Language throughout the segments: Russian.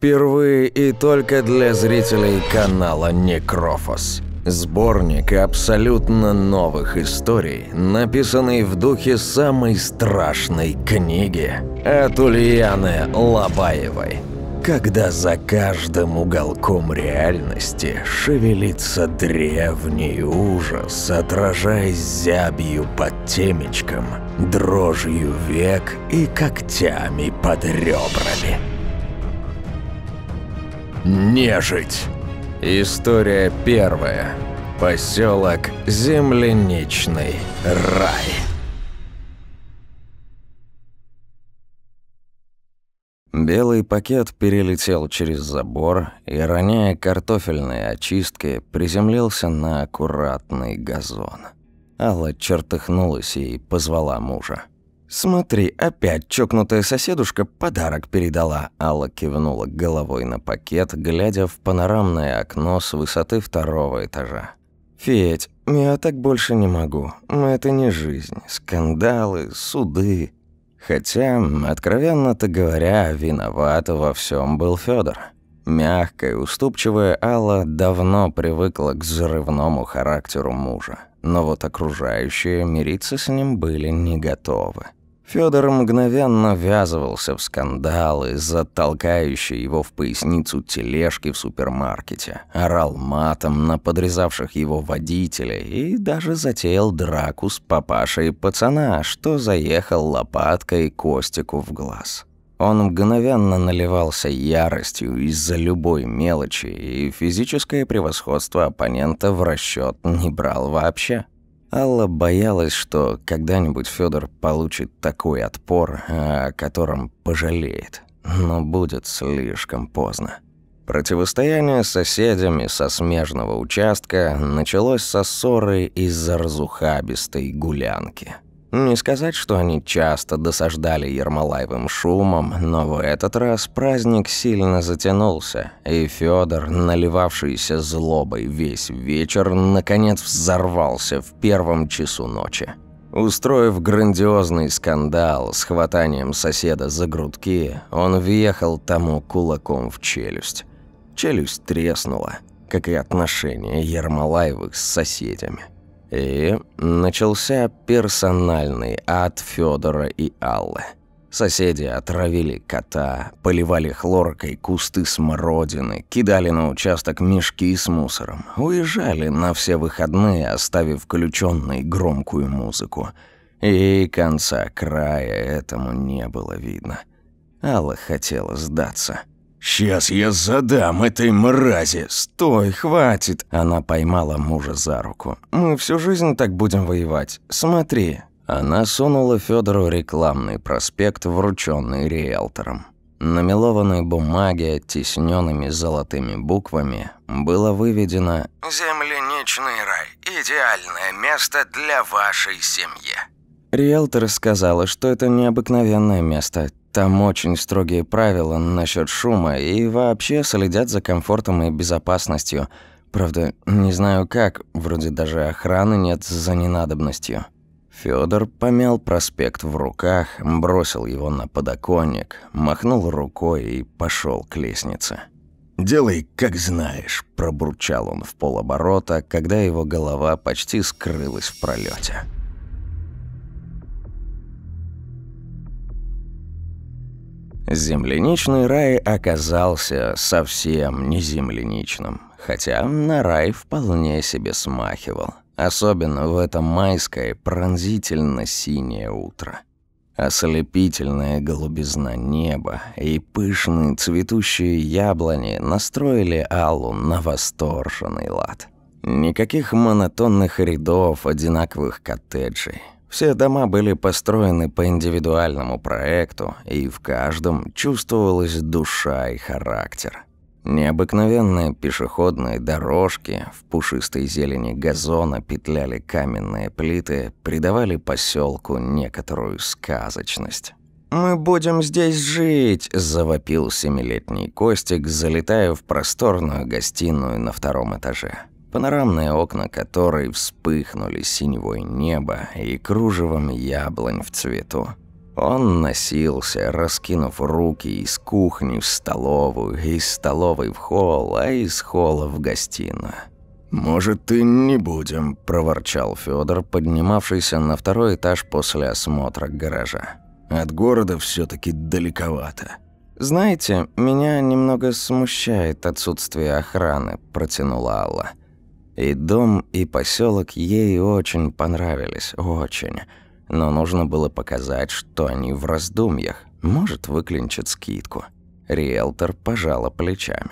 Впервые и только для зрителей канала Некрофос. Сборник абсолютно новых историй, написанный в духе самой страшной книги от Ульяны Лобаевой. Когда за каждым уголком реальности шевелится древний ужас, отражаясь зябью под темечком, дрожью век и когтями под ребрами. Нежить. История первая. Поселок Земляничный рай. Белый пакет перелетел через забор и, роняя картофельные очистки, приземлился на аккуратный газон. Алла чертыхнулась и позвала мужа. «Смотри, опять чокнутая соседушка подарок передала». Алла кивнула головой на пакет, глядя в панорамное окно с высоты второго этажа. «Федь, я так больше не могу. Это не жизнь. Скандалы, суды». Хотя, откровенно-то говоря, виноват во всем был Федор. Мягкая, уступчивая Алла давно привыкла к взрывному характеру мужа. Но вот окружающие мириться с ним были не готовы. Федор мгновенно ввязывался в скандалы, затолкающие его в поясницу тележки в супермаркете, орал матом на подрезавших его водителей и даже затеял драку с папашей пацана, что заехал лопаткой Костику в глаз. Он мгновенно наливался яростью из-за любой мелочи, и физическое превосходство оппонента в расчет не брал вообще. Алла боялась, что когда-нибудь Федор получит такой отпор, о котором пожалеет. Но будет слишком поздно. Противостояние с соседями со смежного участка началось со ссоры из-за разухабистой гулянки. Не сказать, что они часто досаждали Ермолаевым шумом, но в этот раз праздник сильно затянулся, и Федор, наливавшийся злобой весь вечер, наконец взорвался в первом часу ночи. Устроив грандиозный скандал с хватанием соседа за грудки, он въехал тому кулаком в челюсть. Челюсть треснула, как и отношения Ермолаевых с соседями. И начался персональный ад Федора и Аллы. Соседи отравили кота, поливали хлоркой кусты смородины, кидали на участок мешки с мусором, уезжали на все выходные, оставив включенной громкую музыку. И конца края этому не было видно. Алла хотела сдаться. «Сейчас я задам этой мрази!» «Стой, хватит!» Она поймала мужа за руку. «Мы всю жизнь так будем воевать. Смотри!» Она сунула Федору рекламный проспект, врученный риэлтором. На мелованной бумаге, тисненными золотыми буквами, было выведено «Земляничный рай. Идеальное место для вашей семьи». Риэлтор сказала, что это необыкновенное место. Там очень строгие правила насчет шума и вообще следят за комфортом и безопасностью. Правда, не знаю как, вроде даже охраны нет за ненадобностью. Федор помял проспект в руках, бросил его на подоконник, махнул рукой и пошел к лестнице. «Делай, как знаешь», – пробурчал он в полоборота, когда его голова почти скрылась в пролете. Земляничный рай оказался совсем не земляничным, хотя на рай вполне себе смахивал, особенно в это майское пронзительно-синее утро. Ослепительная голубизна неба и пышные цветущие яблони настроили Аллу на восторженный лад. Никаких монотонных рядов одинаковых коттеджей – все дома были построены по индивидуальному проекту, и в каждом чувствовалась душа и характер. Необыкновенные пешеходные дорожки, в пушистой зелени газона петляли каменные плиты, придавали поселку некоторую сказочность. «Мы будем здесь жить!» – завопил семилетний Костик, залетая в просторную гостиную на втором этаже панорамные окна которой вспыхнули синевой небо и кружевом яблонь в цвету. Он носился, раскинув руки из кухни в столовую, из столовой в холл, а из холла в гостиную. «Может, и не будем», – проворчал Федор, поднимавшийся на второй этаж после осмотра гаража. «От города все таки далековато». «Знаете, меня немного смущает отсутствие охраны», – протянула Алла. И дом, и поселок ей очень понравились, очень. Но нужно было показать, что они в раздумьях. Может, выклинчат скидку. Риэлтор пожала плечами.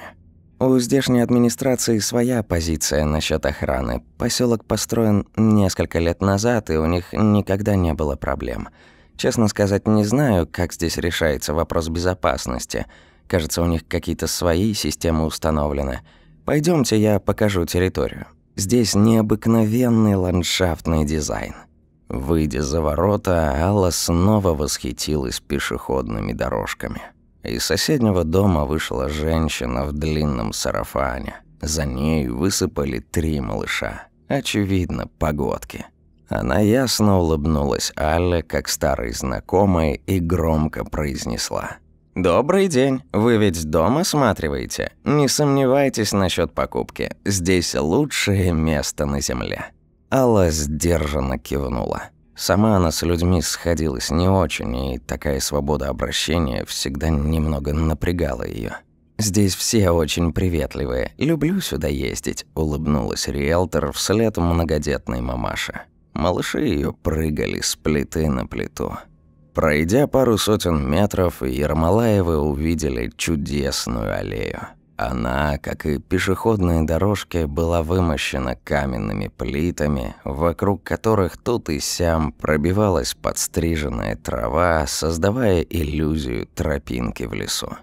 У здешней администрации своя позиция насчет охраны. Поселок построен несколько лет назад, и у них никогда не было проблем. Честно сказать, не знаю, как здесь решается вопрос безопасности. Кажется, у них какие-то свои системы установлены. Пойдемте, я покажу территорию. Здесь необыкновенный ландшафтный дизайн. Выйдя за ворота, Алла снова восхитилась пешеходными дорожками. Из соседнего дома вышла женщина в длинном сарафане. За ней высыпали три малыша. Очевидно, погодки. Она ясно улыбнулась Алле, как старой знакомой, и громко произнесла. «Добрый день. Вы ведь дома осматриваете? Не сомневайтесь насчет покупки. Здесь лучшее место на земле». Алла сдержанно кивнула. Сама она с людьми сходилась не очень, и такая свобода обращения всегда немного напрягала ее. «Здесь все очень приветливые. Люблю сюда ездить», – улыбнулась риэлтор вслед многодетной мамаше. Малыши ее прыгали с плиты на плиту. Пройдя пару сотен метров, Ермолаевы увидели чудесную аллею. Она, как и пешеходные дорожки, была вымощена каменными плитами, вокруг которых тут и сям пробивалась подстриженная трава, создавая иллюзию тропинки в лесу.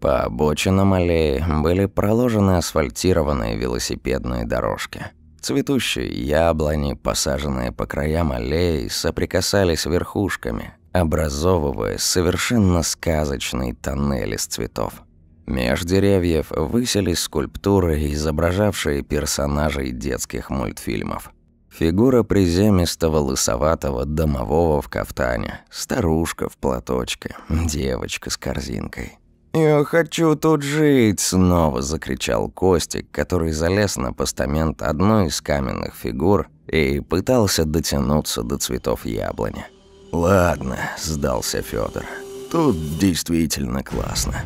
По обочинам аллеи были проложены асфальтированные велосипедные дорожки. Цветущие яблони, посаженные по краям аллеи, соприкасались верхушками, образовывая совершенно сказочный тоннель из цветов. Меж деревьев высились скульптуры, изображавшие персонажей детских мультфильмов. Фигура приземистого лысоватого домового в кафтане, старушка в платочке, девочка с корзинкой. «Я хочу тут жить!» – снова закричал Костик, который залез на постамент одной из каменных фигур и пытался дотянуться до цветов яблони. «Ладно», – сдался Федор. «Тут действительно классно».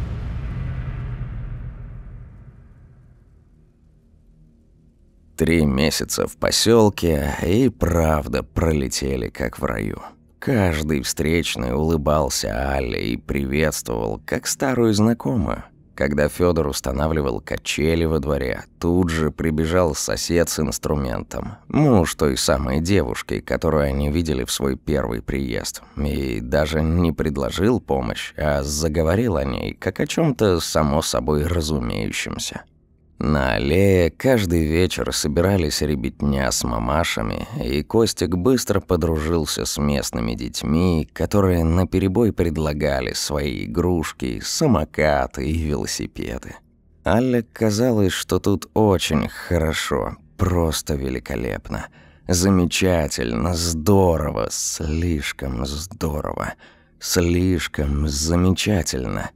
Три месяца в поселке и правда пролетели как в раю. Каждый встречный улыбался Але и приветствовал, как старую знакомую. Когда Федор устанавливал качели во дворе, тут же прибежал сосед с инструментом. Муж той самой девушки, которую они видели в свой первый приезд. И даже не предложил помощь, а заговорил о ней, как о чем то само собой разумеющемся. На аллее каждый вечер собирались ребятня с мамашами, и Костик быстро подружился с местными детьми, которые наперебой предлагали свои игрушки, самокаты и велосипеды. Алле казалось, что тут очень хорошо, просто великолепно. Замечательно, здорово, слишком здорово, слишком замечательно,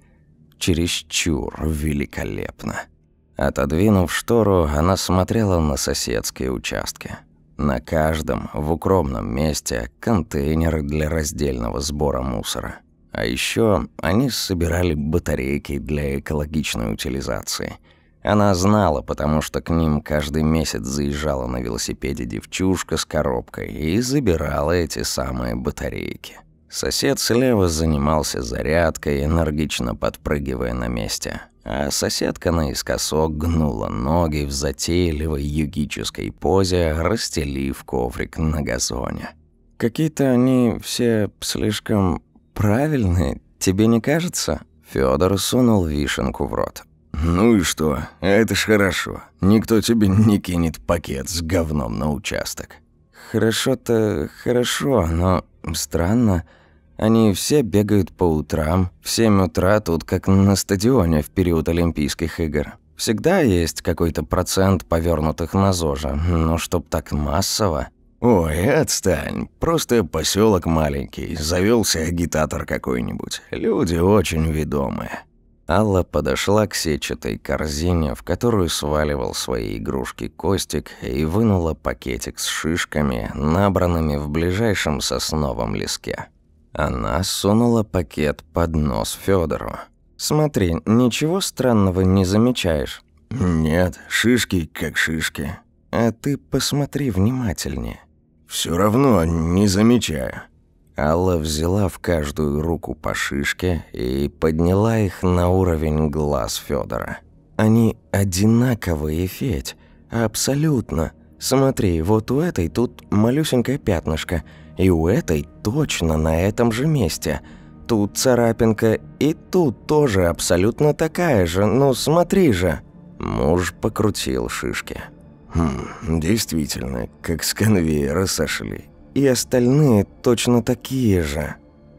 чересчур великолепно. Отодвинув штору, она смотрела на соседские участки. На каждом, в укромном месте, контейнер для раздельного сбора мусора. А еще они собирали батарейки для экологичной утилизации. Она знала, потому что к ним каждый месяц заезжала на велосипеде девчушка с коробкой и забирала эти самые батарейки. Сосед слева занимался зарядкой, энергично подпрыгивая на месте а соседка наискосок гнула ноги в затейливой югической позе, расстелив коврик на газоне. «Какие-то они все слишком правильные, тебе не кажется?» Фёдор сунул вишенку в рот. «Ну и что? Это ж хорошо. Никто тебе не кинет пакет с говном на участок». «Хорошо-то хорошо, но странно. Они все бегают по утрам. В 7 утра тут как на стадионе в период Олимпийских игр. Всегда есть какой-то процент повернутых на ЗОЖа, но чтоб так массово. «Ой, отстань. Просто поселок маленький. Завелся агитатор какой-нибудь. Люди очень ведомые». Алла подошла к сетчатой корзине, в которую сваливал свои игрушки Костик, и вынула пакетик с шишками, набранными в ближайшем сосновом леске. Она сунула пакет под нос Федору. «Смотри, ничего странного не замечаешь?» «Нет, шишки как шишки». «А ты посмотри внимательнее». Все равно не замечаю». Алла взяла в каждую руку по шишке и подняла их на уровень глаз Федора. «Они одинаковые, Федь, абсолютно. Смотри, вот у этой тут малюсенькое пятнышко, и у этой точно на этом же месте. Тут царапинка, и тут тоже абсолютно такая же, ну смотри же». Муж покрутил шишки. «Хм, действительно, как с конвейера сошли и остальные точно такие же.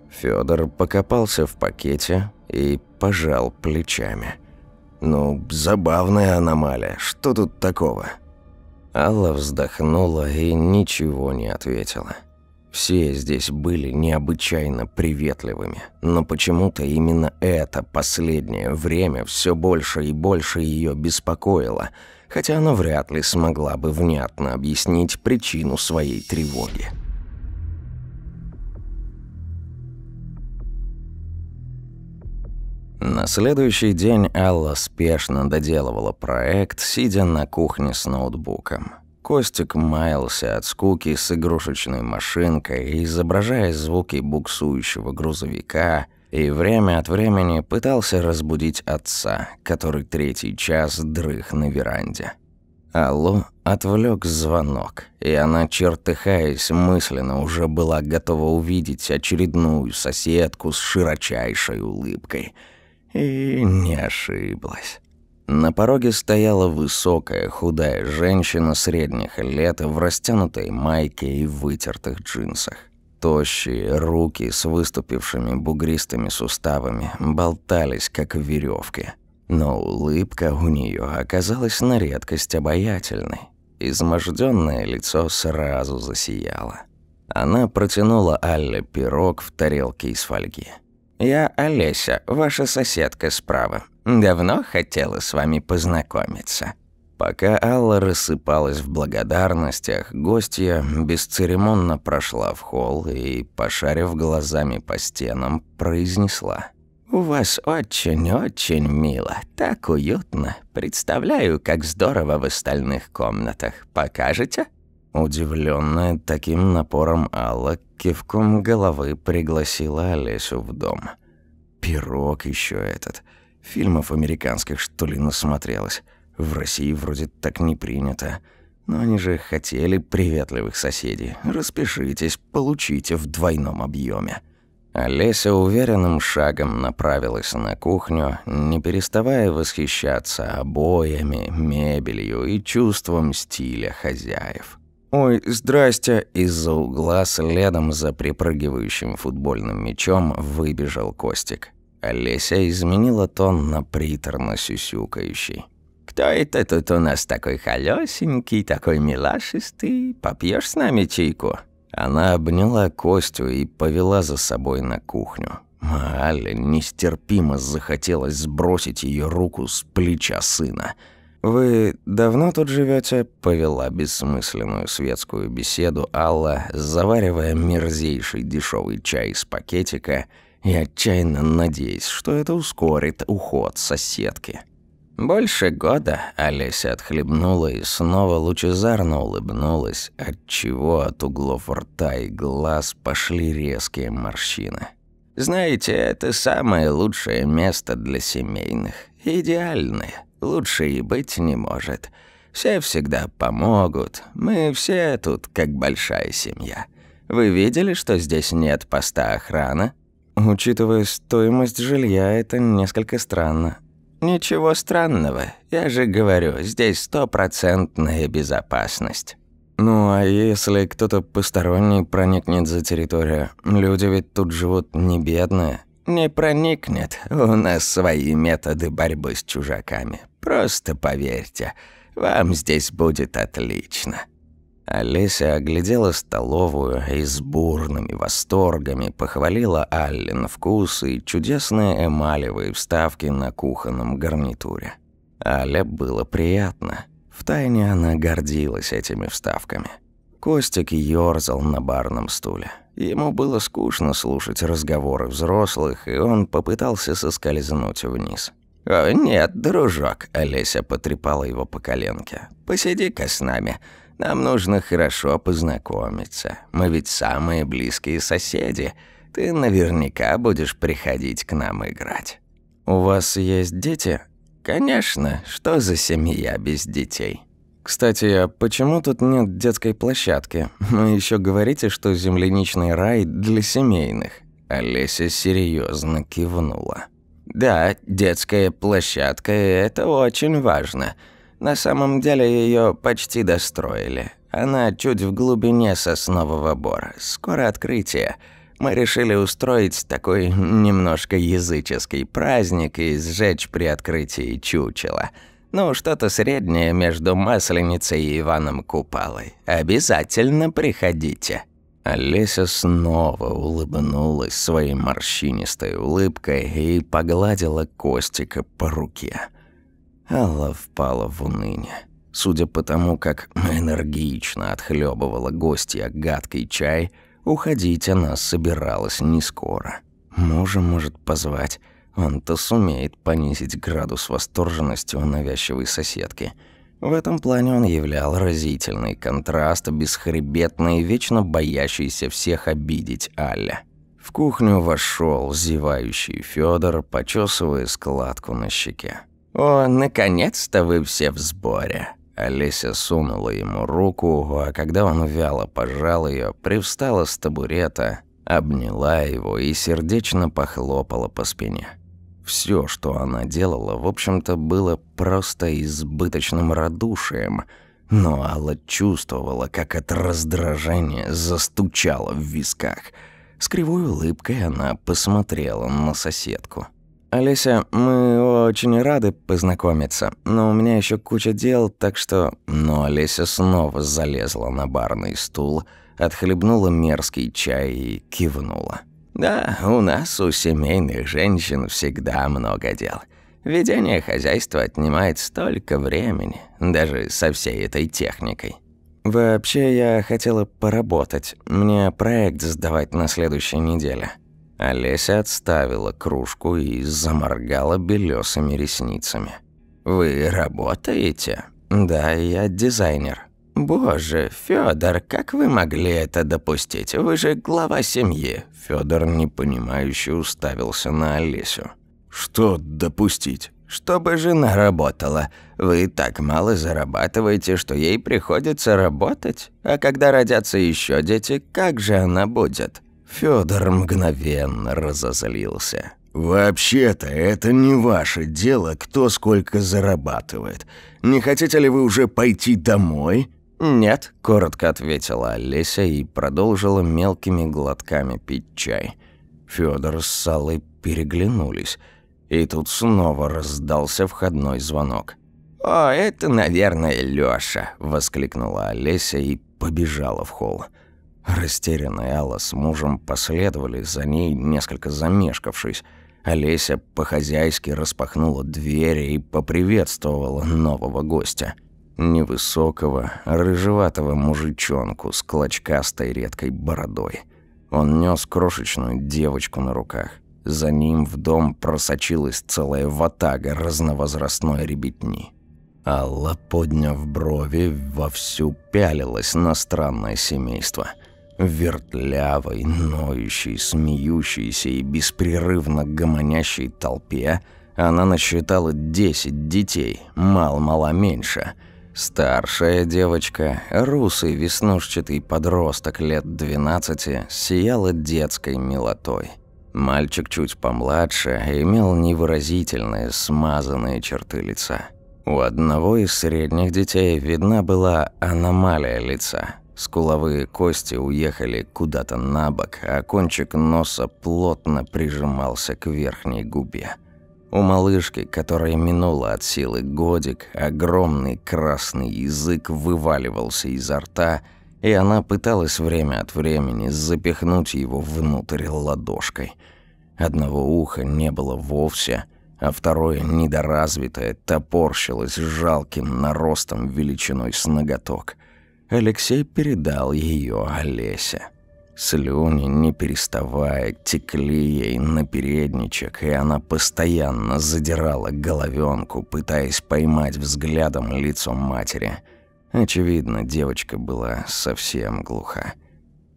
Федор покопался в пакете и пожал плечами. «Ну, забавная аномалия. Что тут такого?» Алла вздохнула и ничего не ответила. Все здесь были необычайно приветливыми, но почему-то именно это последнее время все больше и больше ее беспокоило, хотя она вряд ли смогла бы внятно объяснить причину своей тревоги. На следующий день Алла спешно доделывала проект, сидя на кухне с ноутбуком. Костик маялся от скуки с игрушечной машинкой, изображая звуки буксующего грузовика, и время от времени пытался разбудить отца, который третий час дрых на веранде. Аллу отвлек звонок, и она, чертыхаясь мысленно, уже была готова увидеть очередную соседку с широчайшей улыбкой – и не ошиблась. На пороге стояла высокая, худая женщина средних лет в растянутой майке и вытертых джинсах. Тощие руки с выступившими бугристыми суставами болтались, как веревки. Но улыбка у нее оказалась на редкость обаятельной. Изможденное лицо сразу засияло. Она протянула Алле пирог в тарелке из фольги. «Я Олеся, ваша соседка справа. Давно хотела с вами познакомиться». Пока Алла рассыпалась в благодарностях, гостья бесцеремонно прошла в холл и, пошарив глазами по стенам, произнесла. «У вас очень-очень мило, так уютно. Представляю, как здорово в остальных комнатах. Покажете?» Удивленная таким напором Алла кивком головы пригласила Олесю в дом. Пирог еще этот. Фильмов американских, что ли, насмотрелась. В России вроде так не принято. Но они же хотели приветливых соседей. Распишитесь, получите в двойном объеме. Олеся уверенным шагом направилась на кухню, не переставая восхищаться обоями, мебелью и чувством стиля хозяев. «Ой, здрасте!» Из-за угла следом за припрыгивающим футбольным мячом выбежал Костик. Олеся изменила тон на приторно сюсюкающий. «Кто это тут у нас такой холёсенький, такой милашистый? Попьёшь с нами чайку?» Она обняла Костю и повела за собой на кухню. Алле нестерпимо захотелось сбросить ее руку с плеча сына – «Вы давно тут живете? повела бессмысленную светскую беседу Алла, заваривая мерзейший дешевый чай из пакетика и отчаянно надеясь, что это ускорит уход соседки. Больше года Олеся отхлебнула и снова лучезарно улыбнулась, отчего от углов рта и глаз пошли резкие морщины. «Знаете, это самое лучшее место для семейных. Идеальное. Лучше и быть не может. Все всегда помогут. Мы все тут как большая семья. Вы видели, что здесь нет поста охраны? Учитывая стоимость жилья, это несколько странно. Ничего странного. Я же говорю, здесь стопроцентная безопасность. Ну, а если кто-то посторонний проникнет за территорию? Люди ведь тут живут не бедные. Не проникнет. У нас свои методы борьбы с чужаками. Просто поверьте, вам здесь будет отлично». Олеся оглядела столовую и с бурными восторгами похвалила Аллен вкус и чудесные эмалевые вставки на кухонном гарнитуре. Але было приятно. Втайне она гордилась этими вставками. Костик ёрзал на барном стуле. Ему было скучно слушать разговоры взрослых, и он попытался соскользнуть вниз. «О, нет, дружок», — Олеся потрепала его по коленке. «Посиди-ка с нами. Нам нужно хорошо познакомиться. Мы ведь самые близкие соседи. Ты наверняка будешь приходить к нам играть. У вас есть дети? Конечно. Что за семья без детей? Кстати, а почему тут нет детской площадки? Вы еще говорите, что земляничный рай для семейных. Олеся серьезно кивнула. Да, детская площадка это очень важно. На самом деле ее почти достроили. Она чуть в глубине соснового бора. Скоро открытие. Мы решили устроить такой немножко языческий праздник и сжечь при открытии чучела. Ну, что-то среднее между Масленицей и Иваном Купалой. Обязательно приходите. Олеся снова улыбнулась своей морщинистой улыбкой и погладила Костика по руке. Алла впала в уныние. Судя по тому, как энергично отхлебывала гостья гадкий чай, уходить она собиралась не скоро. Мужа может позвать, он-то сумеет понизить градус восторженности у навязчивой соседки. В этом плане он являл разительный контраст бесхребетной вечно боящейся всех обидеть Алле. В кухню вошел зевающий Федор, почесывая складку на щеке. «О, наконец-то вы все в сборе!» Олеся сунула ему руку, а когда он вяло пожал ее, привстала с табурета, обняла его и сердечно похлопала по спине. Все, что она делала, в общем-то, было просто избыточным радушием, но Алла чувствовала, как от раздражения застучало в висках. С кривой улыбкой она посмотрела на соседку. «Олеся, мы очень рады познакомиться, но у меня еще куча дел, так что...» Но Олеся снова залезла на барный стул, отхлебнула мерзкий чай и кивнула. «Да, у нас, у семейных женщин, всегда много дел. Ведение хозяйства отнимает столько времени, даже со всей этой техникой». «Вообще, я хотела поработать. Мне проект сдавать на следующей неделе». Олеся отставила кружку и заморгала белесыми ресницами. «Вы работаете?» «Да, я дизайнер». «Боже, Фёдор, как вы могли это допустить? Вы же глава семьи». Фёдор непонимающе уставился на Олесю. «Что допустить?» «Чтобы жена работала. Вы так мало зарабатываете, что ей приходится работать. А когда родятся еще дети, как же она будет?» Фёдор мгновенно разозлился. «Вообще-то это не ваше дело, кто сколько зарабатывает. Не хотите ли вы уже пойти домой?» «Нет», — коротко ответила Олеся и продолжила мелкими глотками пить чай. Фёдор с Салой переглянулись, и тут снова раздался входной звонок. «О, это, наверное, Лёша», — воскликнула Олеся и побежала в холл. Растерянная Алла с мужем последовали за ней, несколько замешкавшись. Олеся по-хозяйски распахнула двери и поприветствовала нового гостя. Невысокого, рыжеватого мужичонку с клочкастой редкой бородой. Он нес крошечную девочку на руках. За ним в дом просочилась целая ватага разновозрастной ребятни. Алла, подняв брови, вовсю пялилась на странное семейство – вертлявой, ноющей, смеющейся и беспрерывно гомонящей толпе она насчитала десять детей, мал-мало меньше. Старшая девочка, русый веснушчатый подросток лет двенадцати, сияла детской милотой. Мальчик чуть помладше имел невыразительные, смазанные черты лица. У одного из средних детей видна была аномалия лица – Скуловые кости уехали куда-то на бок, а кончик носа плотно прижимался к верхней губе. У малышки, которая минула от силы годик, огромный красный язык вываливался изо рта и она пыталась время от времени запихнуть его внутрь ладошкой. Одного уха не было вовсе, а второе, недоразвитое, топорщилось жалким наростом величиной с ноготок. Алексей передал ее Олесе. Слюни, не переставая, текли ей на передничек, и она постоянно задирала головенку, пытаясь поймать взглядом лицо матери. Очевидно, девочка была совсем глуха.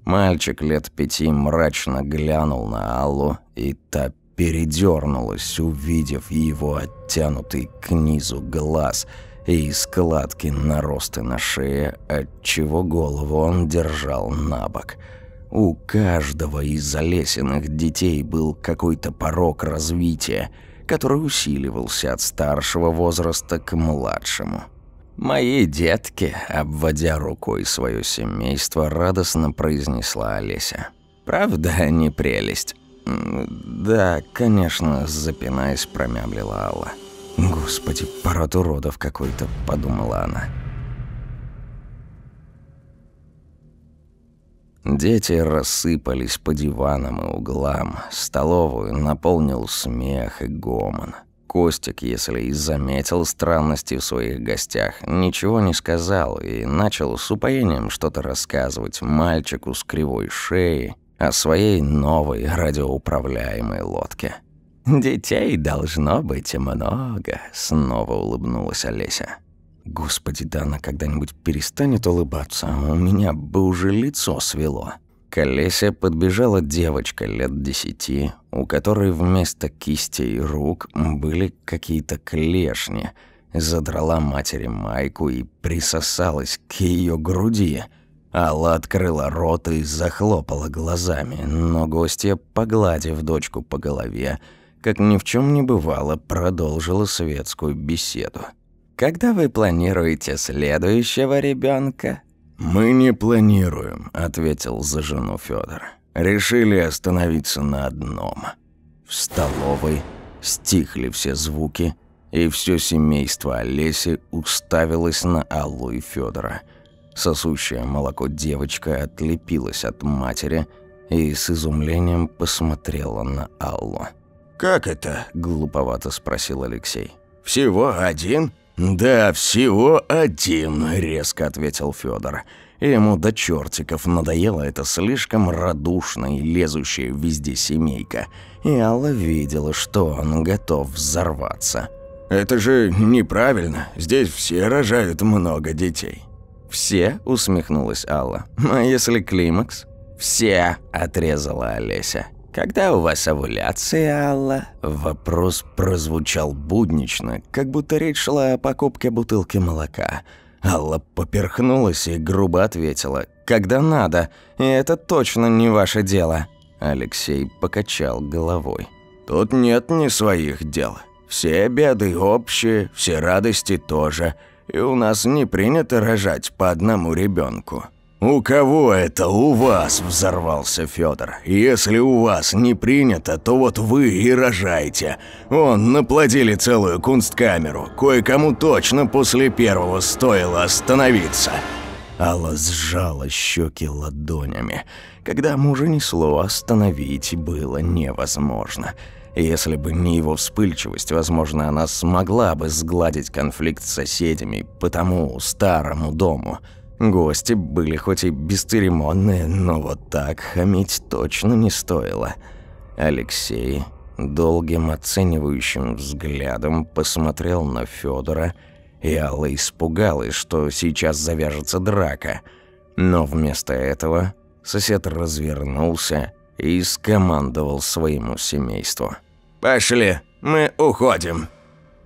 Мальчик лет пяти мрачно глянул на Аллу, и та передернулась, увидев его оттянутый к низу глаз и складки наросты на шее, отчего голову он держал на бок – у каждого из залесенных детей был какой-то порог развития, который усиливался от старшего возраста к младшему. «Мои детки», — обводя рукой свое семейство, радостно произнесла Олеся. «Правда они прелесть?» «Да, конечно», — запинаясь, промямлила Алла. «Господи, парад уродов какой-то», — подумала она. Дети рассыпались по диванам и углам. Столовую наполнил смех и гомон. Костик, если и заметил странности в своих гостях, ничего не сказал и начал с упоением что-то рассказывать мальчику с кривой шеей о своей новой радиоуправляемой лодке. «Детей должно быть много», — снова улыбнулась Олеся. Господи, да она когда-нибудь перестанет улыбаться, у меня бы уже лицо свело. К Олесе подбежала девочка лет десяти, у которой вместо кистей рук были какие-то клешни. Задрала матери майку и присосалась к ее груди. Алла открыла рот и захлопала глазами, но гостья, погладив дочку по голове, как ни в чем не бывало, продолжила светскую беседу. Когда вы планируете следующего ребенка? Мы не планируем, ответил за жену Федор. Решили остановиться на одном. В столовой стихли все звуки, и все семейство Олеси уставилось на Аллу и Федора. Сосущее молоко девочка отлепилась от матери и с изумлением посмотрела на Аллу. «Как это?» – глуповато спросил Алексей. «Всего один?» «Да, всего один», — резко ответил Федор. Ему до чертиков надоела эта слишком радушная лезущая везде семейка. И Алла видела, что он готов взорваться. «Это же неправильно. Здесь все рожают много детей». «Все?» — усмехнулась Алла. «А если климакс?» «Все!» — отрезала Олеся. «Когда у вас овуляция, Алла?» Вопрос прозвучал буднично, как будто речь шла о покупке бутылки молока. Алла поперхнулась и грубо ответила. «Когда надо, и это точно не ваше дело». Алексей покачал головой. «Тут нет ни своих дел. Все беды общие, все радости тоже. И у нас не принято рожать по одному ребенку. «У кого это у вас?» – взорвался Федор. «Если у вас не принято, то вот вы и рожайте. Он наплодили целую кунсткамеру. Кое-кому точно после первого стоило остановиться». Алла сжала щеки ладонями. Когда мужа несло, остановить было невозможно. Если бы не его вспыльчивость, возможно, она смогла бы сгладить конфликт с соседями по тому старому дому – Гости были хоть и бесцеремонные, но вот так хамить точно не стоило. Алексей долгим оценивающим взглядом посмотрел на Федора, и Алла испугалась, что сейчас завяжется драка. Но вместо этого сосед развернулся и скомандовал своему семейству. «Пошли, мы уходим!»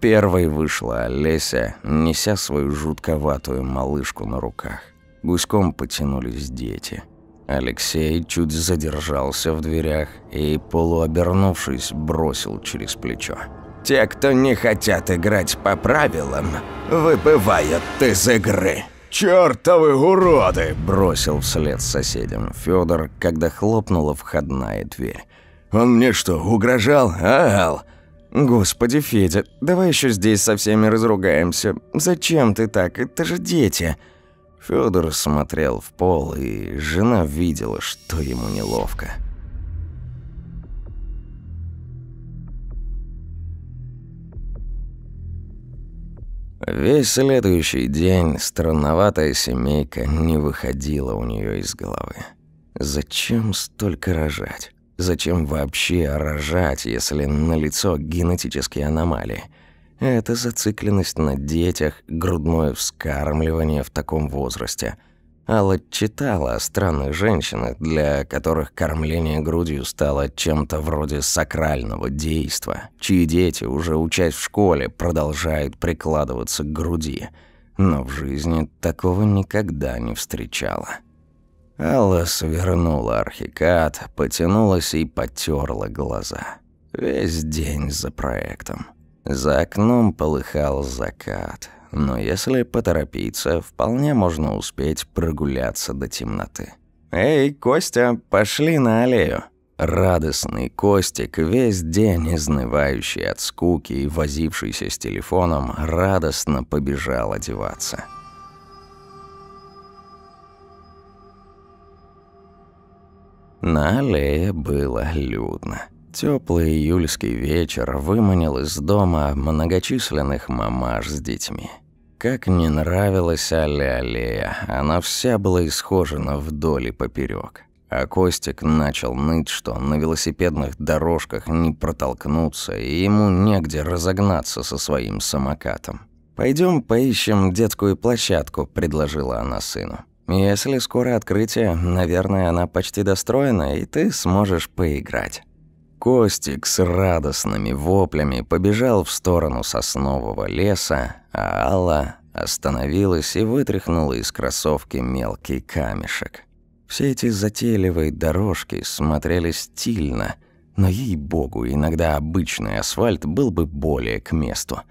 Первой вышла Олеся, неся свою жутковатую малышку на руках. Гуськом потянулись дети. Алексей чуть задержался в дверях и, полуобернувшись, бросил через плечо. «Те, кто не хотят играть по правилам, выбывают из игры!» «Чёртовы уроды!» – бросил вслед соседям Фёдор, когда хлопнула входная дверь. «Он мне что, угрожал, Ал?» «Господи, Федя, давай еще здесь со всеми разругаемся. Зачем ты так? Это же дети!» Фёдор смотрел в пол, и жена видела, что ему неловко. Весь следующий день странноватая семейка не выходила у нее из головы. Зачем столько рожать? Зачем вообще рожать, если налицо генетические аномалии? Это зацикленность на детях, грудное вскармливание в таком возрасте. Алла читала о странных женщинах, для которых кормление грудью стало чем-то вроде сакрального действа, чьи дети, уже учась в школе, продолжают прикладываться к груди. Но в жизни такого никогда не встречала. Алла свернула архикат, потянулась и потерла глаза. Весь день за проектом. За окном полыхал закат, но если поторопиться, вполне можно успеть прогуляться до темноты. «Эй, Костя, пошли на аллею!» Радостный Костик, весь день изнывающий от скуки и возившийся с телефоном, радостно побежал одеваться. На аллее было людно. Теплый июльский вечер выманил из дома многочисленных мамаш с детьми. Как не нравилась Алле аллея, она вся была исхожена вдоль и поперек. А Костик начал ныть, что на велосипедных дорожках не протолкнуться, и ему негде разогнаться со своим самокатом. Пойдем поищем детскую площадку», — предложила она сыну. Если скоро открытие, наверное, она почти достроена, и ты сможешь поиграть». Костик с радостными воплями побежал в сторону соснового леса, а Алла остановилась и вытряхнула из кроссовки мелкий камешек. Все эти затейливые дорожки смотрели стильно, но ей-богу, иногда обычный асфальт был бы более к месту.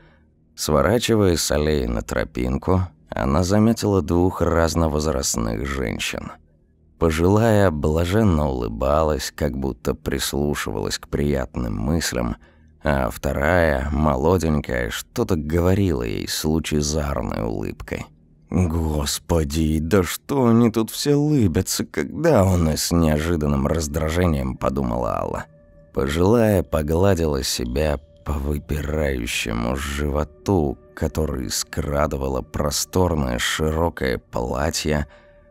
Сворачивая с аллеи на тропинку, она заметила двух разновозрастных женщин. Пожилая блаженно улыбалась, как будто прислушивалась к приятным мыслям, а вторая, молоденькая, что-то говорила ей с лучезарной улыбкой. «Господи, да что они тут все лыбятся, когда он с неожиданным раздражением подумала Алла. Пожилая погладила себя по выпирающему животу, который скрадывало просторное широкое платье,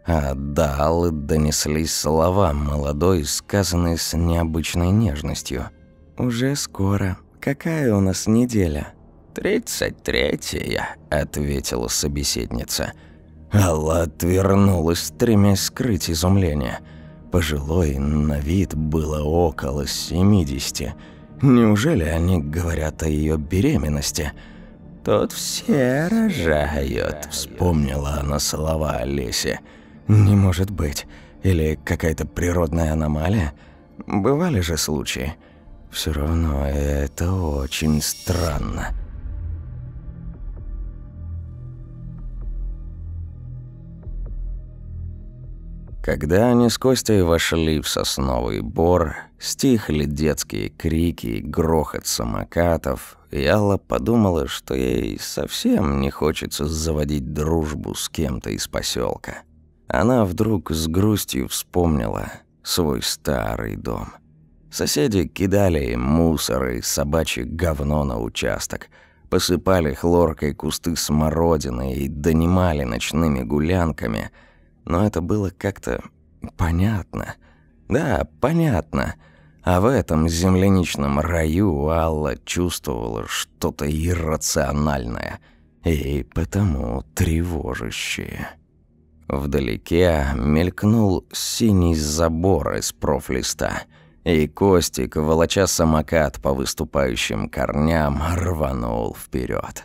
а до Аллы донеслись слова молодой, сказанные с необычной нежностью. «Уже скоро. Какая у нас неделя?» «Тридцать третья», — ответила собеседница. Алла отвернулась, стремясь скрыть изумление. Пожилой на вид было около семидесяти. Неужели они говорят о ее беременности?» «Тут все рожают», — вспомнила она слова Олеси. «Не может быть. Или какая-то природная аномалия? Бывали же случаи. Все равно это очень странно». Когда они с Костей вошли в сосновый бор, стихли детские крики и грохот самокатов, и Алла подумала, что ей совсем не хочется заводить дружбу с кем-то из поселка. Она вдруг с грустью вспомнила свой старый дом. Соседи кидали мусор и собачье говно на участок, посыпали хлоркой кусты смородины и донимали ночными гулянками – но это было как-то понятно. Да, понятно. А в этом земляничном раю Алла чувствовала что-то иррациональное и потому тревожащее. Вдалеке мелькнул синий забор из профлиста, и Костик, волоча самокат по выступающим корням, рванул вперед.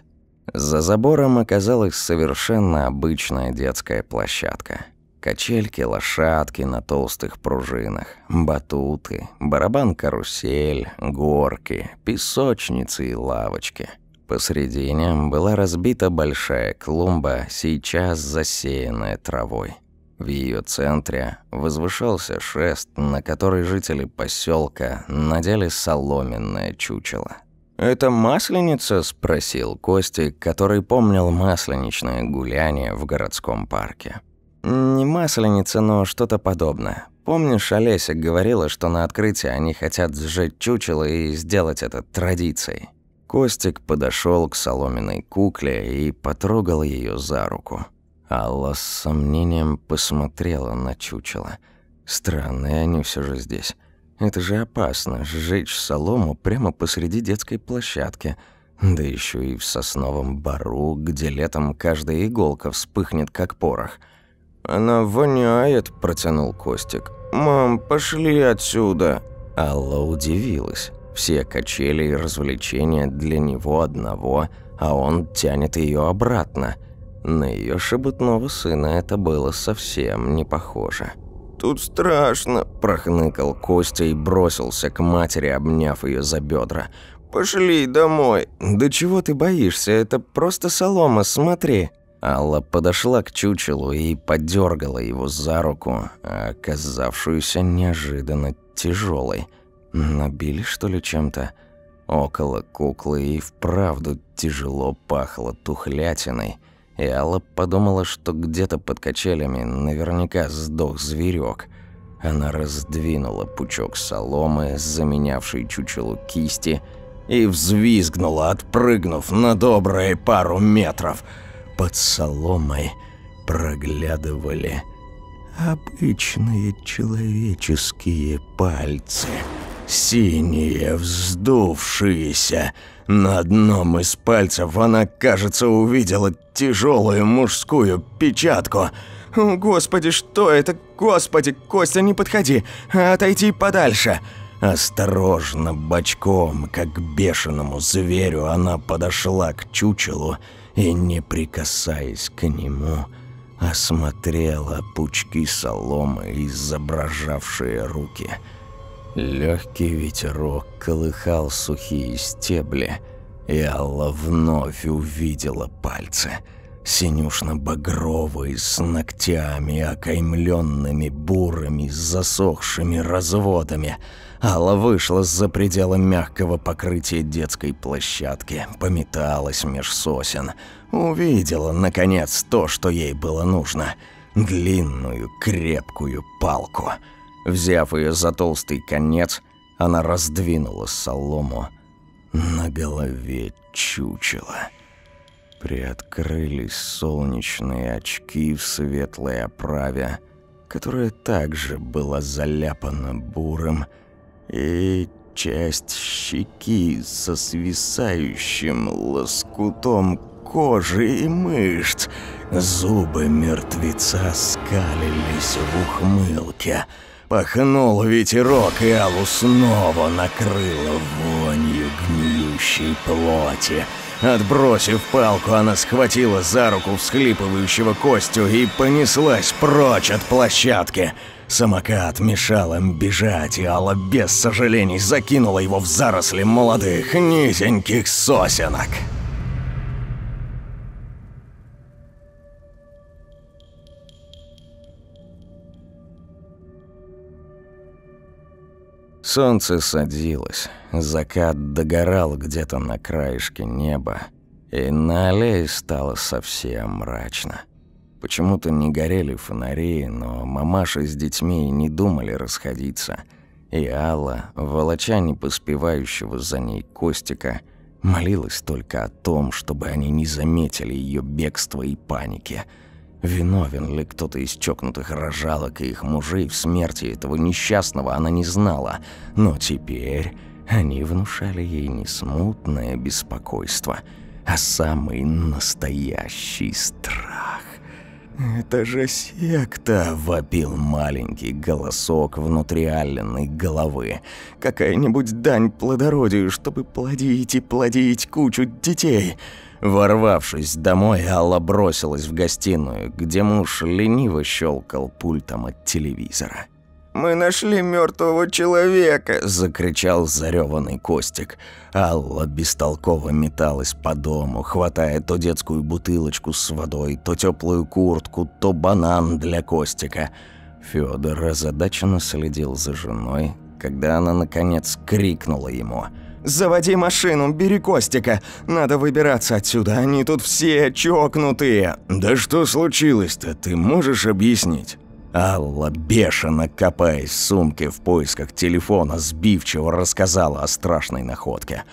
За забором оказалась совершенно обычная детская площадка. Качельки, лошадки на толстых пружинах, батуты, барабан-карусель, горки, песочницы и лавочки. Посредине была разбита большая клумба, сейчас засеянная травой. В ее центре возвышался шест, на который жители поселка надели соломенное чучело. «Это масленица?» – спросил Костик, который помнил масленичное гуляние в городском парке. Не масленица, но что-то подобное. Помнишь, Олеся говорила, что на открытии они хотят сжечь чучело и сделать это традицией? Костик подошел к соломенной кукле и потрогал ее за руку. Алла с сомнением посмотрела на чучело. Странные они все же здесь. Это же опасно – сжечь солому прямо посреди детской площадки. Да еще и в сосновом бару, где летом каждая иголка вспыхнет, как порох. «Она воняет», – протянул Костик. «Мам, пошли отсюда!» Алла удивилась. Все качели и развлечения для него одного, а он тянет ее обратно. На ее шебутного сына это было совсем не похоже. «Тут страшно», – прохныкал Костя и бросился к матери, обняв ее за бедра. «Пошли домой». «Да чего ты боишься? Это просто солома, смотри». Алла подошла к чучелу и подергала его за руку, оказавшуюся неожиданно тяжелой. Набили, что ли, чем-то? Около куклы и вправду тяжело пахло тухлятиной. И Алла подумала, что где-то под качелями наверняка сдох зверек. Она раздвинула пучок соломы, заменявший чучелу кисти, и взвизгнула, отпрыгнув на добрые пару метров. Под соломой проглядывали обычные человеческие пальцы – Синие, вздувшиеся. На одном из пальцев она, кажется, увидела тяжелую мужскую печатку. «Господи, что это? Господи, Костя, не подходи! Отойди подальше!» Осторожно, бочком, как бешеному зверю, она подошла к чучелу и, не прикасаясь к нему, осмотрела пучки соломы, изображавшие руки – Легкий ветерок колыхал сухие стебли, и Алла вновь увидела пальцы. Синюшно-багровые, с ногтями, окаймленными бурыми, засохшими разводами. Алла вышла за пределы мягкого покрытия детской площадки, пометалась меж сосен. Увидела, наконец, то, что ей было нужно. Длинную, крепкую палку — Взяв ее за толстый конец, она раздвинула солому. На голове чучело. Приоткрылись солнечные очки в светлой оправе, которая также была заляпана бурым, и часть щеки со свисающим лоскутом кожи и мышц. Зубы мертвеца скалились в ухмылке – Пахнул ветерок, и Аллу снова накрыло вонью гниющей плоти. Отбросив палку, она схватила за руку всхлипывающего Костю и понеслась прочь от площадки. Самокат мешал им бежать, и Алла без сожалений закинула его в заросли молодых, низеньких сосенок. Солнце садилось, закат догорал где-то на краешке неба, и на аллее стало совсем мрачно. Почему-то не горели фонари, но мамаша с детьми не думали расходиться, и Алла, волоча не поспевающего за ней Костика, молилась только о том, чтобы они не заметили ее бегства и паники – Виновен ли кто-то из чокнутых рожалок и их мужей в смерти этого несчастного, она не знала. Но теперь они внушали ей не смутное беспокойство, а самый настоящий страх. «Это же секта!» – вопил маленький голосок внутри Алленой головы. «Какая-нибудь дань плодородию, чтобы плодить и плодить кучу детей!» Ворвавшись домой, Алла бросилась в гостиную, где муж лениво щелкал пультом от телевизора. «Мы нашли мертвого человека!» – закричал зареванный Костик. Алла бестолково металась по дому, хватая то детскую бутылочку с водой, то теплую куртку, то банан для Костика. Фёдор озадаченно следил за женой, когда она, наконец, крикнула ему – Заводи машину, бери Костика. Надо выбираться отсюда, они тут все чокнутые». «Да что случилось-то, ты можешь объяснить?» Алла, бешено копаясь в сумке в поисках телефона, сбивчиво рассказала о страшной находке.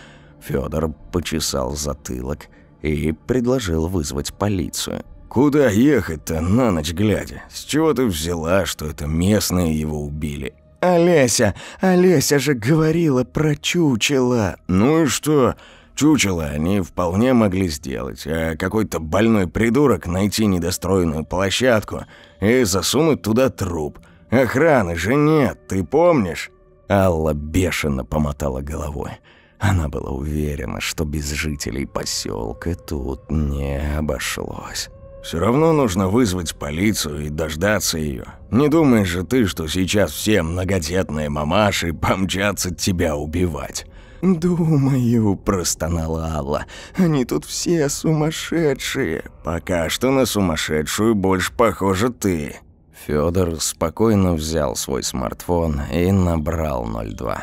Федор почесал затылок и предложил вызвать полицию. «Куда ехать-то на ночь глядя? С чего ты взяла, что это местные его убили?» «Олеся, Олеся же говорила про чучело!» «Ну и что?» Чучело они вполне могли сделать, а какой-то больной придурок найти недостроенную площадку и засунуть туда труп. Охраны же нет, ты помнишь?» Алла бешено помотала головой. Она была уверена, что без жителей поселка тут не обошлось. Все равно нужно вызвать полицию и дождаться ее. Не думаешь же ты, что сейчас все многодетные мамаши помчатся тебя убивать?» «Думаю», – простонала Алла, – «они тут все сумасшедшие». «Пока что на сумасшедшую больше похожа ты». Федор спокойно взял свой смартфон и набрал 02.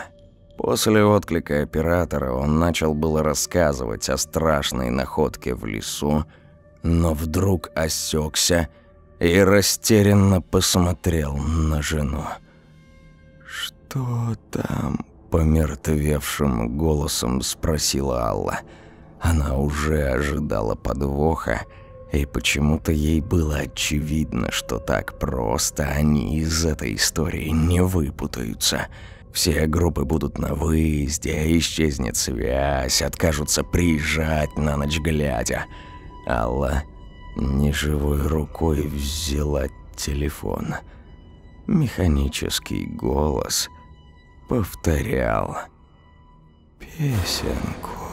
После отклика оператора он начал было рассказывать о страшной находке в лесу, но вдруг осекся и растерянно посмотрел на жену. «Что там?» помертвевшим голосом спросила Алла. Она уже ожидала подвоха, и почему-то ей было очевидно, что так просто они из этой истории не выпутаются. Все группы будут на выезде, исчезнет связь, откажутся приезжать на ночь глядя. Алла неживой рукой взяла телефон. Механический голос – повторял песенку.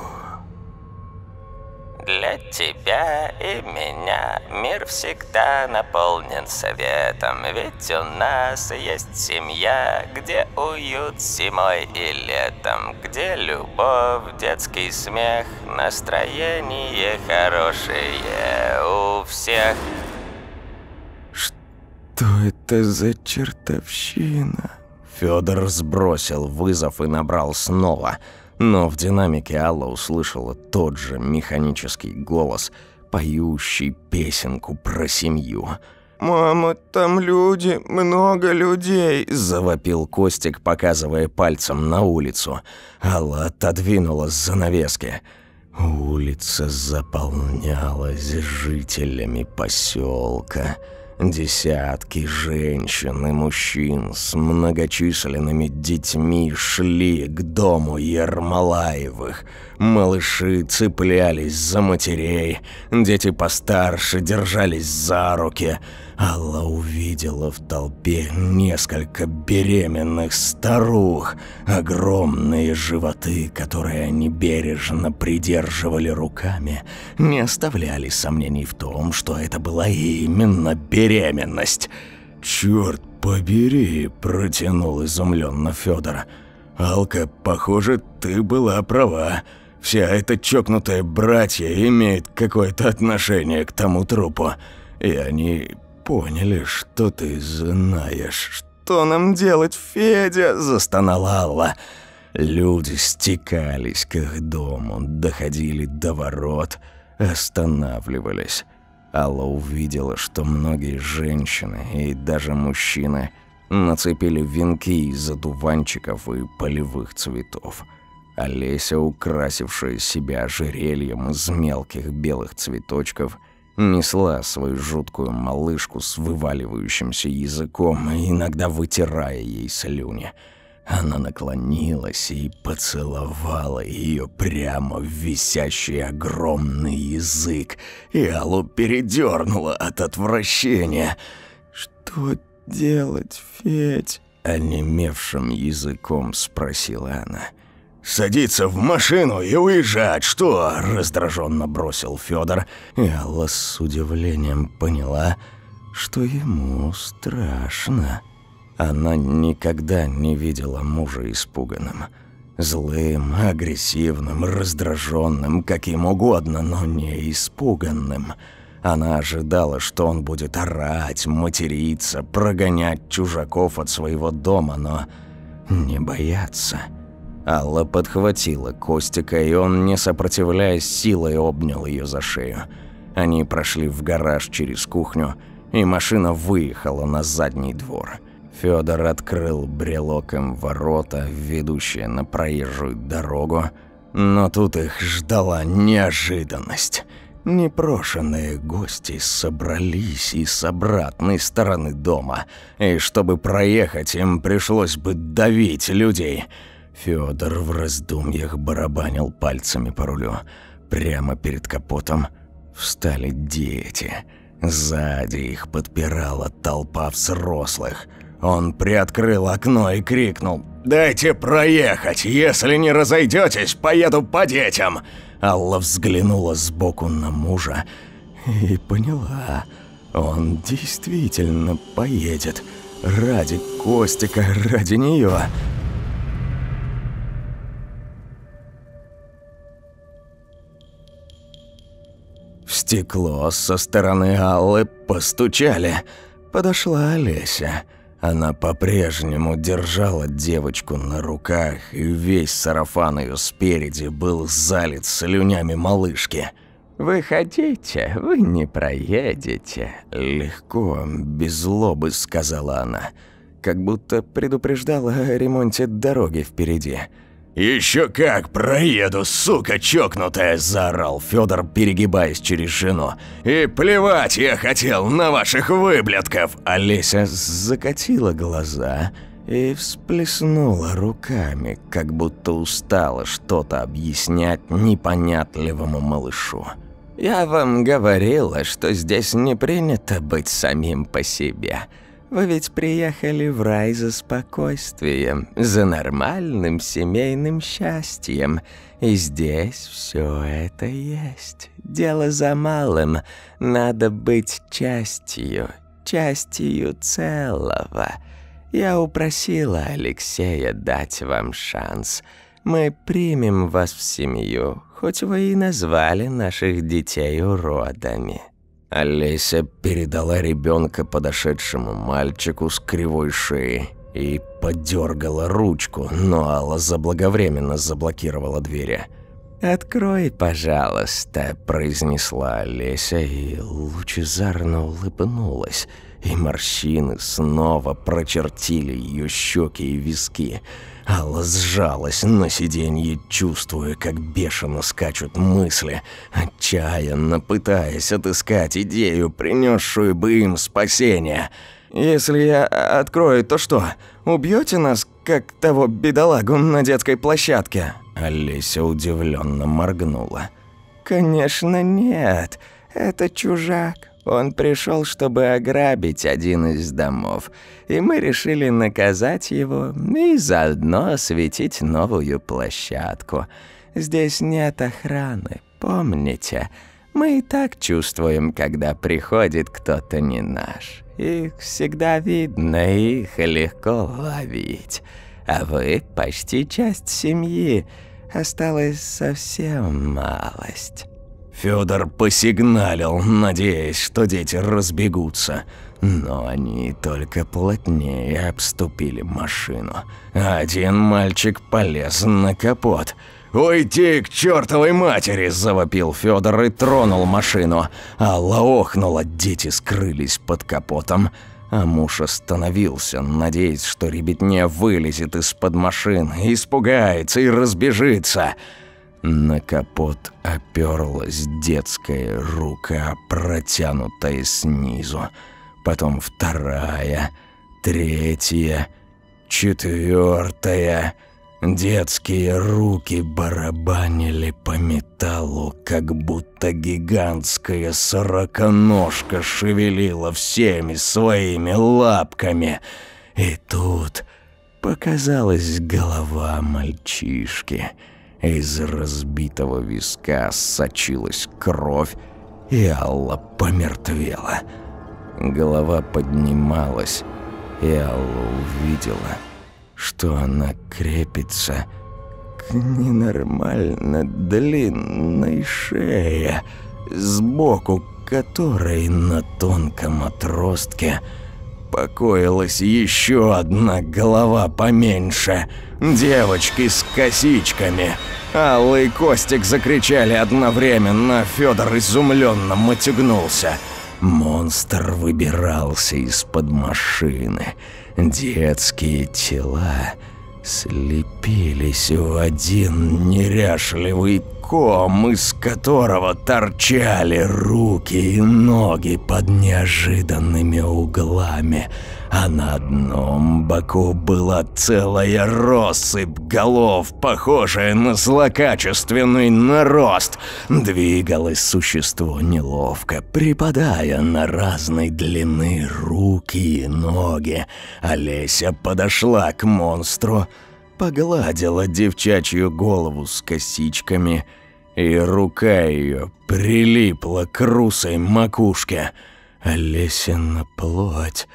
Для тебя и меня мир всегда наполнен советом, ведь у нас есть семья, где уют зимой и летом, где любовь, детский смех, настроение хорошее у всех. Что это за чертовщина? Федор сбросил вызов и набрал снова, но в динамике Алла услышала тот же механический голос, поющий песенку про семью. «Мама, там люди, много людей!» – завопил Костик, показывая пальцем на улицу. Алла отодвинула с занавески. Улица заполнялась жителями поселка. Десятки женщин и мужчин с многочисленными детьми шли к дому Ермолаевых. Малыши цеплялись за матерей, дети постарше держались за руки – Алла увидела в толпе несколько беременных старух, огромные животы, которые они бережно придерживали руками, не оставляли сомнений в том, что это была именно беременность. «Чёрт побери!» – протянул изумленно Фёдор. «Алка, похоже, ты была права. Вся эта чокнутая братья имеет какое-то отношение к тому трупу, и они поняли, что ты знаешь. Что нам делать, Федя?» – застонала Алла. Люди стекались к их дому, доходили до ворот, останавливались. Алла увидела, что многие женщины и даже мужчины нацепили венки из одуванчиков и полевых цветов. Олеся, украсившая себя ожерельем из мелких белых цветочков – Несла свою жуткую малышку с вываливающимся языком, иногда вытирая ей слюни. Она наклонилась и поцеловала ее прямо в висящий огромный язык, и Аллу передернула от отвращения. «Что делать, Федь?» — онемевшим языком спросила она. «Садиться в машину и уезжать, что?» – раздраженно бросил Федор. И Алла с удивлением поняла, что ему страшно. Она никогда не видела мужа испуганным. Злым, агрессивным, раздраженным, каким угодно, но не испуганным. Она ожидала, что он будет орать, материться, прогонять чужаков от своего дома, но не бояться – Алла подхватила Костика, и он, не сопротивляясь, силой обнял ее за шею. Они прошли в гараж через кухню, и машина выехала на задний двор. Федор открыл брелоком ворота, ведущие на проезжую дорогу, но тут их ждала неожиданность. Непрошенные гости собрались и с обратной стороны дома, и чтобы проехать, им пришлось бы давить людей. Федор в раздумьях барабанил пальцами по рулю. Прямо перед капотом встали дети. Сзади их подпирала толпа взрослых – он приоткрыл окно и крикнул «Дайте проехать! Если не разойдетесь, поеду по детям!» Алла взглянула сбоку на мужа и поняла, он действительно поедет. Ради Костика, ради нее. Стекло со стороны Аллы постучали. Подошла Олеся. Она по-прежнему держала девочку на руках, и весь сарафан ее спереди был залит слюнями малышки. «Вы хотите, вы не проедете». «Легко, без злобы», — сказала она, как будто предупреждала о ремонте дороги впереди. «Еще как проеду, сука чокнутая!» – заорал Федор, перегибаясь через жену. «И плевать я хотел на ваших выблядков!» Олеся закатила глаза и всплеснула руками, как будто устала что-то объяснять непонятливому малышу. «Я вам говорила, что здесь не принято быть самим по себе». Вы ведь приехали в рай за спокойствием, за нормальным семейным счастьем. И здесь все это есть. Дело за малым. Надо быть частью, частью целого. Я упросила Алексея дать вам шанс. Мы примем вас в семью, хоть вы и назвали наших детей уродами. Олеся передала ребенка подошедшему мальчику с кривой шеей и подергала ручку, но Алла заблаговременно заблокировала двери. «Открой, пожалуйста», – произнесла Олеся и лучезарно улыбнулась, и морщины снова прочертили ее щеки и виски – Алла сжалась на сиденье, чувствуя, как бешено скачут мысли, отчаянно пытаясь отыскать идею, принесшую бы им спасение. «Если я открою, то что, убьете нас, как того бедолагу на детской площадке?» Олеся удивленно моргнула. «Конечно нет, это чужак. Он пришел, чтобы ограбить один из домов, и мы решили наказать его и заодно осветить новую площадку. Здесь нет охраны, помните? Мы и так чувствуем, когда приходит кто-то не наш. Их всегда видно, их легко ловить. А вы почти часть семьи, осталась совсем малость». Федор посигналил, надеясь, что дети разбегутся. Но они только плотнее обступили машину. Один мальчик полез на капот. «Уйти к чертовой матери!» – завопил Федор и тронул машину. Алла охнула, дети скрылись под капотом. А муж остановился, надеясь, что ребятня вылезет из-под машины, испугается и разбежится. На капот оперлась детская рука, протянутая снизу. Потом вторая, третья, четвертая. Детские руки барабанили по металлу, как будто гигантская сороконожка шевелила всеми своими лапками. И тут показалась голова мальчишки — из разбитого виска сочилась кровь, и Алла помертвела. Голова поднималась, и Алла увидела, что она крепится к ненормально длинной шее, сбоку которой на тонком отростке покоилась еще одна голова поменьше. Девочки с косичками. Алла и Костик закричали одновременно, Федор изумленно матюгнулся. Монстр выбирался из-под машины. Детские тела слепились в один неряшливый ком, из которого торчали руки и ноги под неожиданными углами, а на одном боку была целая россыпь голов, похожая на злокачественный нарост. Двигалось существо неловко, припадая на разной длины руки и ноги. Олеся подошла к монстру, погладила девчачью голову с косичками – и рука ее прилипла к русой макушке. Олесина плоть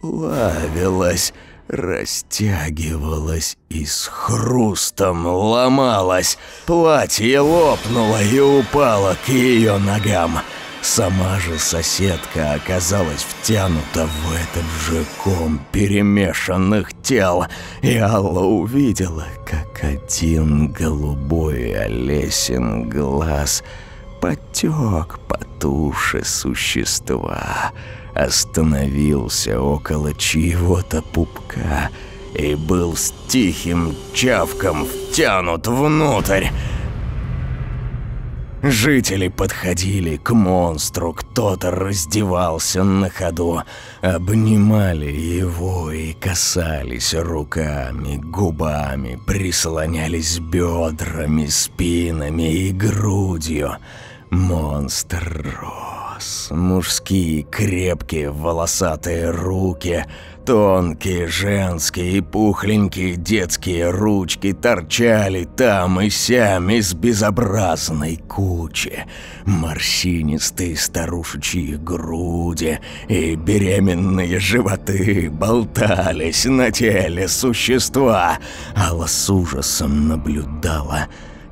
плавилась, растягивалась и с хрустом ломалась. Платье лопнуло и упало к ее ногам. Сама же соседка оказалась втянута в этот же ком перемешанных тел, и Алла увидела, как один голубой Олесин глаз потек по туше существа, остановился около чьего-то пупка и был с тихим чавком втянут внутрь. Жители подходили к монстру, кто-то раздевался на ходу, обнимали его и касались руками, губами, прислонялись бедрами, спинами и грудью. Монстр рос, мужские крепкие волосатые руки – Тонкие женские и пухленькие детские ручки торчали там и сям из безобразной кучи. Морщинистые старушечьи груди и беременные животы болтались на теле существа. Алла с ужасом наблюдала,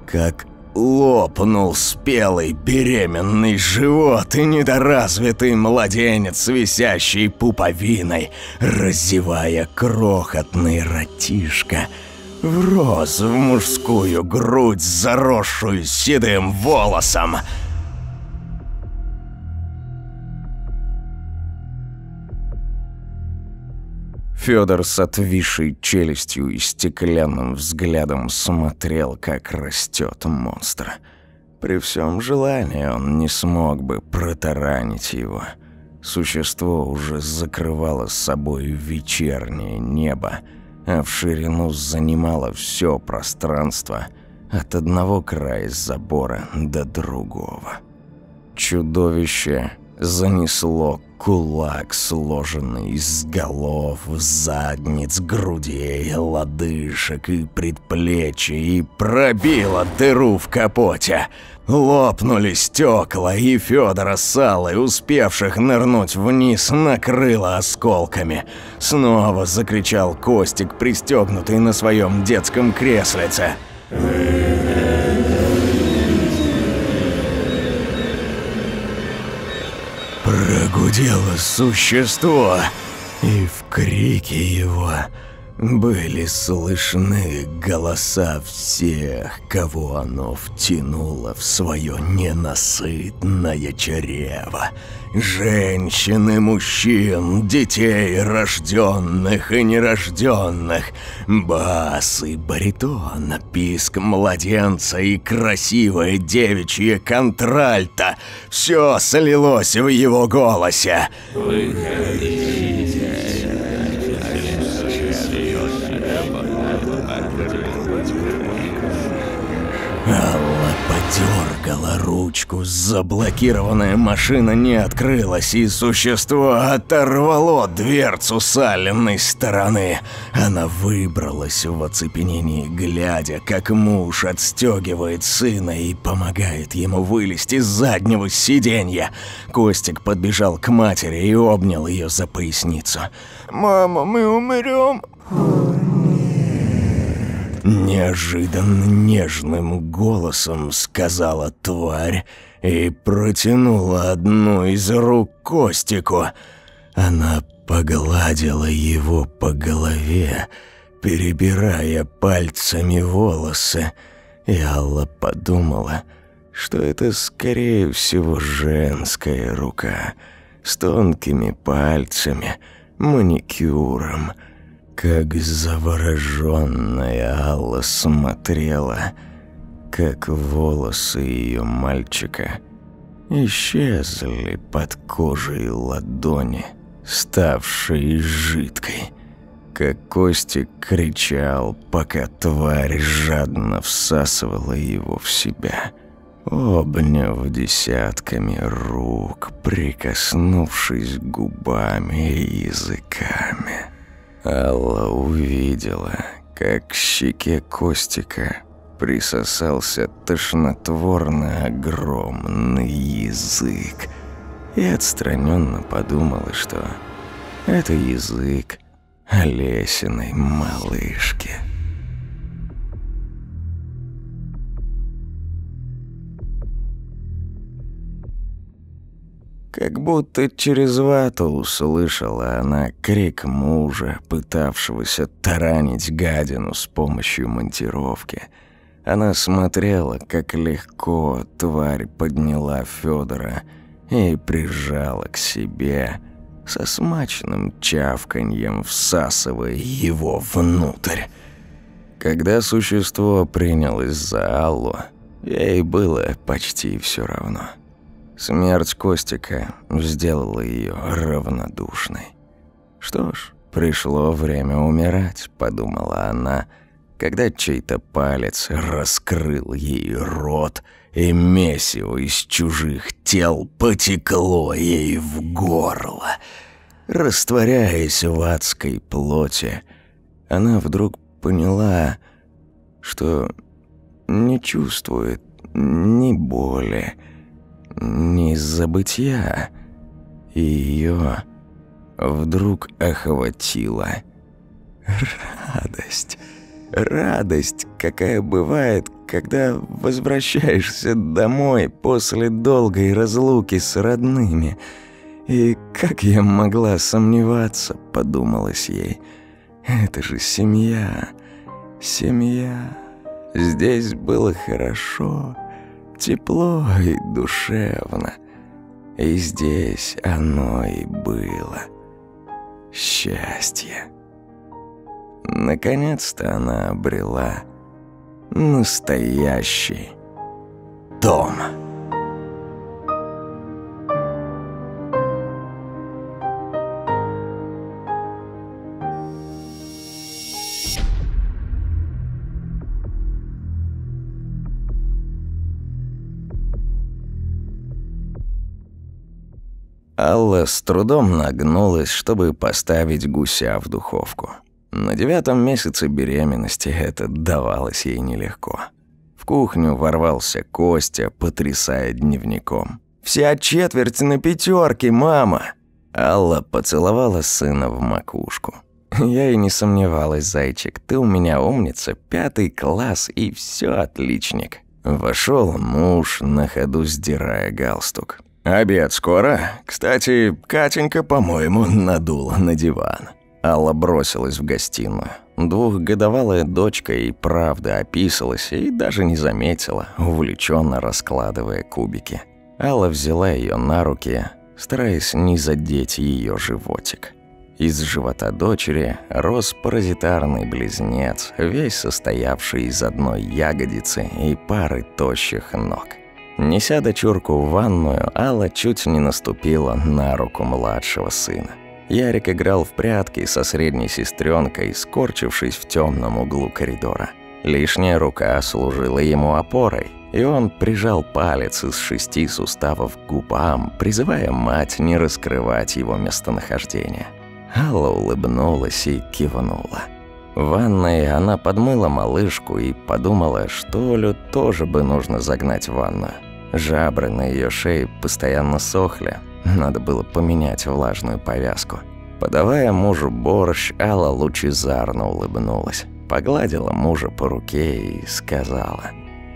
как Лопнул спелый беременный живот и недоразвитый младенец, висящий пуповиной, разевая крохотный ротишко, врос в мужскую грудь, заросшую седым волосом — Федор с отвисшей челюстью и стеклянным взглядом смотрел, как растет монстр. При всем желании он не смог бы протаранить его. Существо уже закрывало с собой вечернее небо, а в ширину занимало все пространство от одного края забора до другого. Чудовище занесло кулак, сложенный из голов, задниц, грудей, лодыжек и предплечий, и пробило дыру в капоте. Лопнули стекла, и Федора с Аллой, успевших нырнуть вниз, накрыло осколками. Снова закричал Костик, пристегнутый на своем детском креслице. Прогудело существо, и в крике его были слышны голоса всех, кого оно втянуло в свое ненасытное чрево. Женщин и мужчин, детей рожденных и нерожденных, бас и баритон, писк младенца и красивое девичье контральто — все слилось в его голосе. «Выходите!» Подергала ручку, заблокированная машина не открылась, и существо оторвало дверцу с Алленной стороны. Она выбралась в оцепенении, глядя, как муж отстегивает сына и помогает ему вылезти с заднего сиденья. Костик подбежал к матери и обнял ее за поясницу. «Мама, мы умрем!» Неожиданно нежным голосом сказала тварь и протянула одну из рук Костику. Она погладила его по голове, перебирая пальцами волосы, и Алла подумала, что это скорее всего женская рука с тонкими пальцами, маникюром. Как завороженная Алла смотрела, как волосы ее мальчика исчезли под кожей ладони, ставшей жидкой как Костик кричал, пока тварь жадно всасывала его в себя, обняв десятками рук, прикоснувшись губами и языками. Алла увидела, как к щеке Костика присосался тошнотворно огромный язык и отстраненно подумала, что это язык Олесиной малышки. Как будто через вату услышала она крик мужа, пытавшегося таранить гадину с помощью монтировки. Она смотрела, как легко тварь подняла Федора и прижала к себе, со смачным чавканьем всасывая его внутрь. Когда существо принялось за Аллу, ей было почти все равно. Смерть Костика сделала ее равнодушной. «Что ж, пришло время умирать», — подумала она, когда чей-то палец раскрыл ей рот — и месиво из чужих тел потекло ей в горло. Растворяясь в адской плоти, она вдруг поняла, что не чувствует ни боли, ни забытия, и ее вдруг охватила радость. Радость, какая бывает, когда возвращаешься домой после долгой разлуки с родными. И как я могла сомневаться, подумалось ей. Это же семья, семья. Здесь было хорошо, тепло и душевно. И здесь оно и было. Счастье. Наконец-то она обрела настоящий дом. Алла с трудом нагнулась, чтобы поставить гуся в духовку. На девятом месяце беременности это давалось ей нелегко. В кухню ворвался Костя, потрясая дневником. «Вся четверть на пятерке, мама!» Алла поцеловала сына в макушку. «Я и не сомневалась, зайчик, ты у меня умница, пятый класс и все отличник». Вошел муж, на ходу сдирая галстук. «Обед скоро? Кстати, Катенька, по-моему, надула на диван». Алла бросилась в гостиную. Двухгодовалая дочка и правда описалась и даже не заметила, увлеченно раскладывая кубики. Алла взяла ее на руки, стараясь не задеть ее животик. Из живота дочери рос паразитарный близнец, весь состоявший из одной ягодицы и пары тощих ног. Неся дочурку в ванную, Алла чуть не наступила на руку младшего сына. Ярик играл в прятки со средней сестренкой, скорчившись в темном углу коридора. Лишняя рука служила ему опорой, и он прижал палец из шести суставов к губам, призывая мать не раскрывать его местонахождение. Алла улыбнулась и кивнула. В ванной она подмыла малышку и подумала, что Олю тоже бы нужно загнать в ванную. Жабры на ее шее постоянно сохли, надо было поменять влажную повязку. Подавая мужу борщ, Алла лучезарно улыбнулась. Погладила мужа по руке и сказала...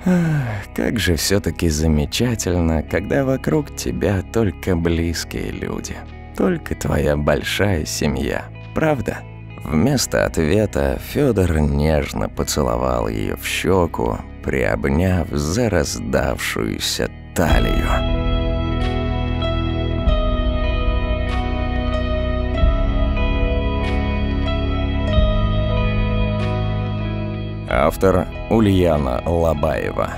«Ах, как же все таки замечательно, когда вокруг тебя только близкие люди. только твоя большая семья, правда?» Вместо ответа Федор нежно поцеловал ее в щеку, приобняв за раздавшуюся талию. Автор Ульяна Лобаева.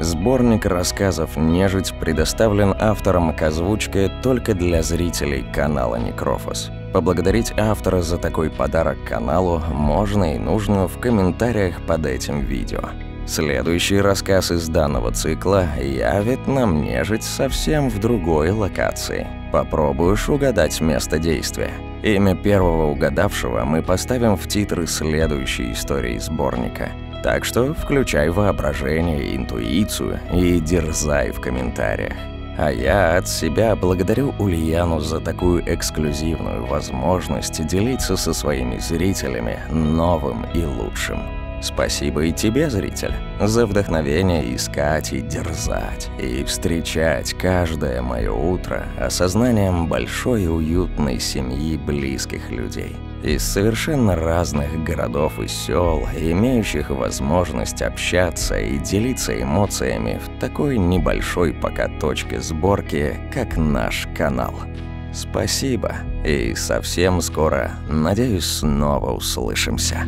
Сборник рассказов «Нежить» предоставлен автором к озвучке только для зрителей канала Некрофос. Поблагодарить автора за такой подарок каналу можно и нужно в комментариях под этим видео. Следующий рассказ из данного цикла явит нам нежить совсем в другой локации. Попробуешь угадать место действия. Имя первого угадавшего мы поставим в титры следующей истории сборника. Так что включай воображение интуицию и дерзай в комментариях. А я от себя благодарю Ульяну за такую эксклюзивную возможность делиться со своими зрителями новым и лучшим. Спасибо и тебе, зритель, за вдохновение искать и дерзать, и встречать каждое мое утро осознанием большой и уютной семьи близких людей из совершенно разных городов и сел, имеющих возможность общаться и делиться эмоциями в такой небольшой пока точке сборки, как наш канал. Спасибо, и совсем скоро, надеюсь, снова услышимся.